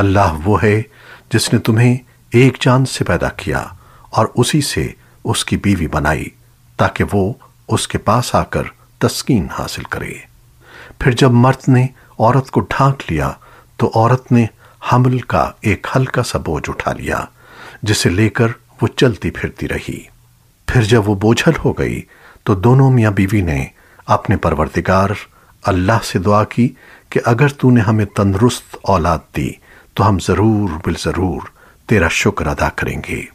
अल्लाह वो है जिसने तुम्हें एक जान से पैदा किया और उसी से उसकी बीवी बनाई, ताकि वो उसके पास आकर तस्कीन हासिल करे। फिर जब मर्द ने औरत को ढांक लिया तो औरत ने हमल का एक हल्का सा बोझ उठा लिया, जिसे लेकर वो चलती फिरती रही। फिर जब वो बोझल हो गई तो दोनों मियाँ बीवी ने अपने परवरदिगार अल्लाह से दुआ की कि अगर तूने हमें तंदुरुस्त औलाद दी तो हम ज़रूर बिल ज़रूर तेरा शुक्र अदा करेंगे।